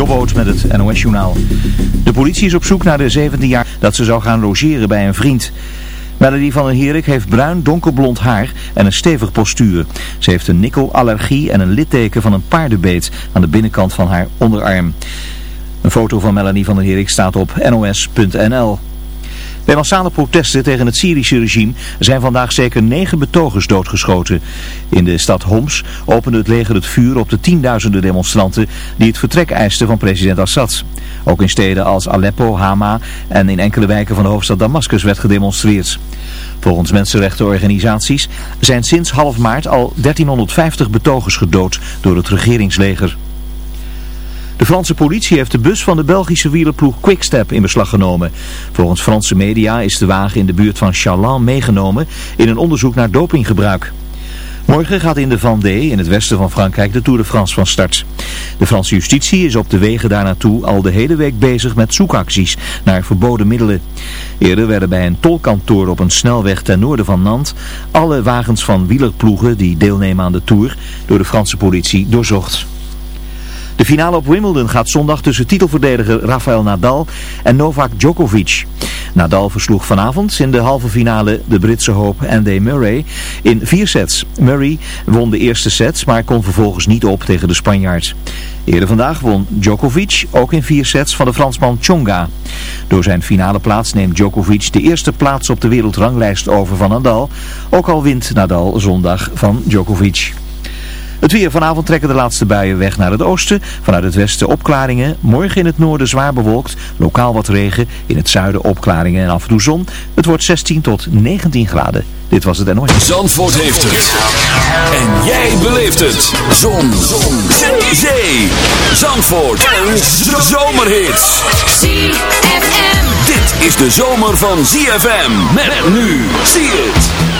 Jobboot met het NOS-journaal. De politie is op zoek naar de 17 jaar dat ze zou gaan logeren bij een vriend. Melanie van der Herik heeft bruin donkerblond haar en een stevig postuur. Ze heeft een nikkelallergie en een litteken van een paardenbeet aan de binnenkant van haar onderarm. Een foto van Melanie van der Herik staat op nos.nl. Bij massale protesten tegen het Syrische regime zijn vandaag zeker negen betogers doodgeschoten. In de stad Homs opende het leger het vuur op de tienduizenden demonstranten die het vertrek eisten van president Assad. Ook in steden als Aleppo, Hama en in enkele wijken van de hoofdstad Damascus werd gedemonstreerd. Volgens mensenrechtenorganisaties zijn sinds half maart al 1350 betogers gedood door het regeringsleger. De Franse politie heeft de bus van de Belgische wielerploeg Quickstep in beslag genomen. Volgens Franse media is de wagen in de buurt van Chaland meegenomen in een onderzoek naar dopinggebruik. Morgen gaat in de Vendée, in het westen van Frankrijk, de Tour de France van start. De Franse justitie is op de wegen daar naartoe al de hele week bezig met zoekacties naar verboden middelen. Eerder werden bij een tolkantoor op een snelweg ten noorden van Nantes alle wagens van wielerploegen die deelnemen aan de Tour door de Franse politie doorzocht. De finale op Wimbledon gaat zondag tussen titelverdediger Rafael Nadal en Novak Djokovic. Nadal versloeg vanavond in de halve finale de Britse hoop Andy Murray in vier sets. Murray won de eerste set, maar kon vervolgens niet op tegen de Spanjaard. Eerder vandaag won Djokovic ook in vier sets van de Fransman Tsonga. Door zijn finale plaats neemt Djokovic de eerste plaats op de wereldranglijst over van Nadal. Ook al wint Nadal zondag van Djokovic. Het weer vanavond trekken de laatste buien weg naar het oosten. Vanuit het westen opklaringen. Morgen in het noorden zwaar bewolkt. Lokaal wat regen. In het zuiden opklaringen en af en toe zon. Het wordt 16 tot 19 graden. Dit was het NOS. Zandvoort heeft het. En jij beleeft het. Zon. zon. Zee. Zee. Zandvoort. En zomerhits. ZFM. Dit is de zomer van ZFM. Met nu. Zie het.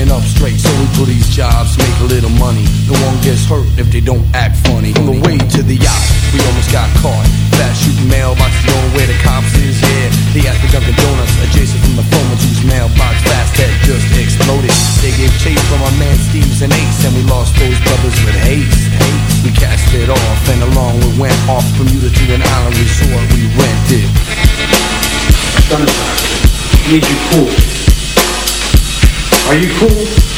standing up straight. So we do these jobs, make a little money. No one gets hurt if they don't act funny. On the way to the yacht, we almost got caught. Fast shooting mailboxes, knowing where the cops is. Yeah, they asked for Dunkin' Donuts, adjacent from the phone whose mailbox fast had just exploded. They gave chase from our man Steve's and Ace, and we lost those brothers with haste. We cast it off, and along we went off Bermuda to an island resort we rented. Sunshine, need you cool. Are you cool?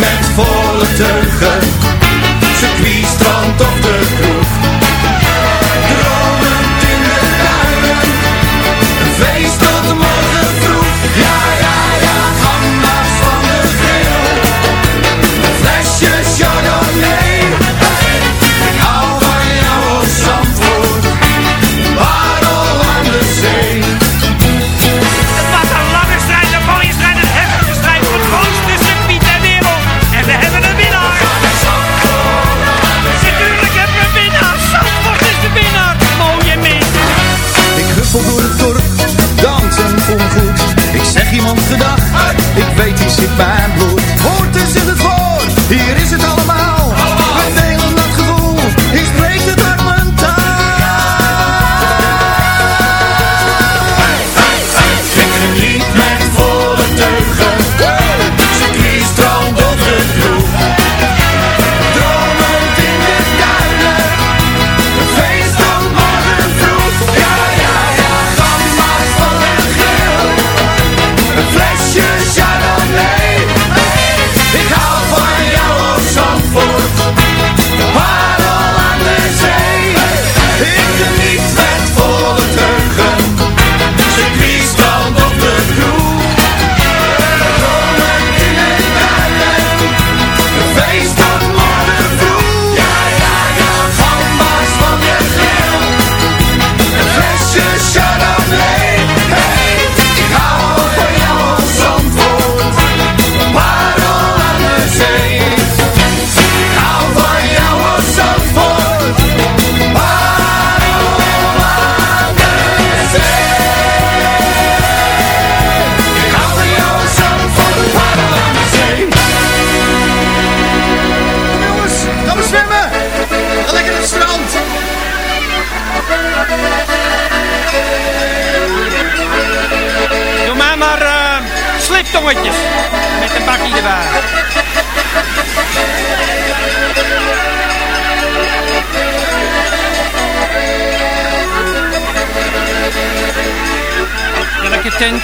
met volle teugen.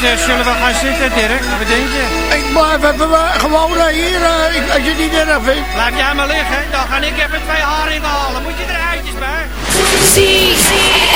Eh, zullen we gaan zitten, Dirk? Wat denk je? Ik blijf even gewoon hier, eh, als je niet erg vindt. Laat jij maar liggen, dan ga ik even twee haringen halen. Moet je er eitjes bij? Zie.